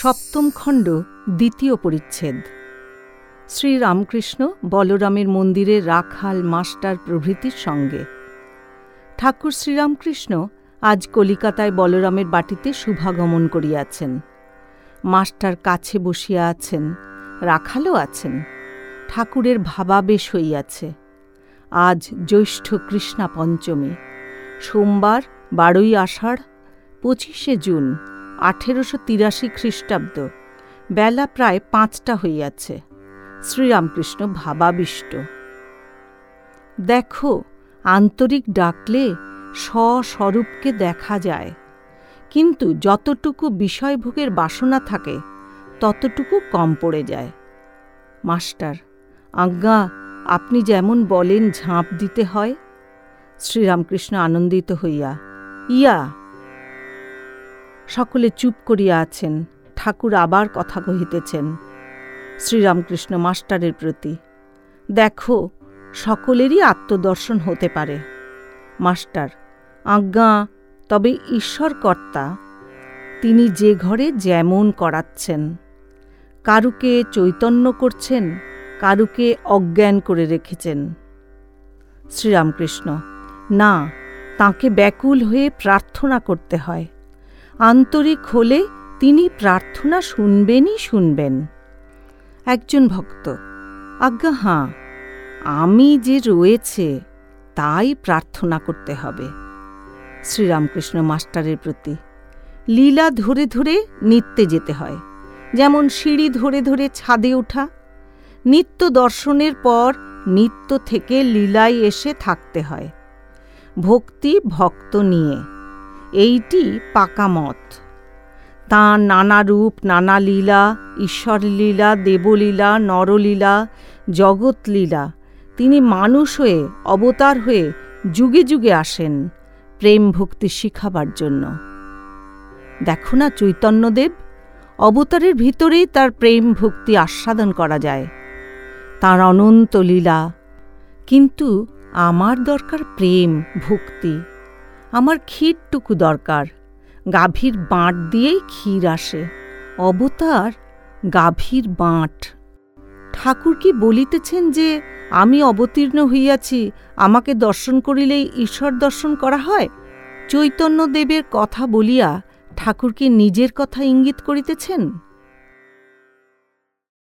সপ্তম খণ্ড, দ্বিতীয় পরিচ্ছেদ। শ্রীরামকৃষ্ণ বলরামের মন্দিরে রাখাল মাস্টার প্রভৃতির সঙ্গে। ঠাকুর শ্রীরামকৃষ্ণ আজ কলিকাতায় বলরামের বাটিতে শুভাগমন করিয়াছেন। মাস্টার কাছে বসিয়া আছেন, রাখালও আছেন, ঠাকুরের ভাবাবেশ হইয়াছে। আজ জ্যৈষ্ঠ কৃষ্ণা পঞ্চমী, সোমবার বারোই আষাঢ়, পঁচিশে জুন। আঠেরোশো তিরাশি খ্রিস্টাব্দ। বেলা প্রায় পাঁচটা হইয়াছে। শ্রীরামকৃষ্ণ ভাবাবিষ্ট। দেখো, আন্তরিক ডাকলে স্বস্বরূপকে দেখা যায়। কিন্তু যতটুকু বিষয়ভোগের বাসনা থাকে, ততটুকু কম পড়ে যায়। মাস্টার, আজ্ঞা, আপনি যেমন বলেন ঝাঁপ দিতে হয়। শ্রীরামকৃষ্ণ আনন্দিত হইয়া, ইয়া সকলে চুপ করিয়া আছেন, ঠাকুর আবার কথা কহিতেছেন, শ্রীরামকৃষ্ণ মাস্টারের প্রতি। দেখো, সকলেরই আত্মদর্শন হতে পারে। মাস্টার, আজ্ঞা, তবে ঈশ্বরকর্তা, তিনি যে ঘরে যেমন করাচ্ছেন, কারুকে চৈতন্য করছেন, কারুকে অজ্ঞান করে রেখেছেন। শ্রীরামকৃষ্ণ, না, তাকে ব্যাকুল হয়ে প্রার্থনা করতে হয়। আন্তরিক হলে তিনি প্রার্থনা শুনবেনই শুনবেন। একজন ভক্ত, আজ্ঞা, হাঁ, আমি যে রয়েছে, তাই প্রার্থনা করতে হবে। শ্রীরামকৃষ্ণ মাস্টারের প্রতি লীলা ধরে ধরে নিত্যে যেতে হয়। যেমন সিঁড়ি ধরে ধরে ছাদে ওঠা, নিত্য দর্শনের পর নিত্য থেকে লীলায় এসে থাকতে হয়। ভক্তি ভক্ত নিয়ে। এইটি পাকা মত। তাঁর নানা রূপ, নানা লীলা, ঈশ্বরলীলা, দেবলীলা, নরলীলা, জগৎলীলা, তিনি মানুষ হয়ে, অবতার হয়ে যুগে যুগে আসেন প্রেম ভক্তি শিখাবার জন্য। দেখো না চৈতন্যদেব, অবতারের ভিতরেই তার প্রেম ভক্তি আস্বাদন করা যায়। তার অনন্ত লীলা। কিন্তু আমার দরকার প্রেম, ভক্তি। আমার ক্ষীরটুকু দরকার। গাভীর বাঁট দিয়েই ক্ষীর আসে। অবতার, গাভীর বাঁট। ঠাকুর কি বলিতেছেন যে, আমি অবতীর্ণ হইয়াছি, আমাকে দর্শন করিলেই ঈশ্বর দর্শন করা হয়? চৈতন্যদেবের কথা বলিয়া ঠাকুর কি নিজের কথা ইঙ্গিত করিতেছেন?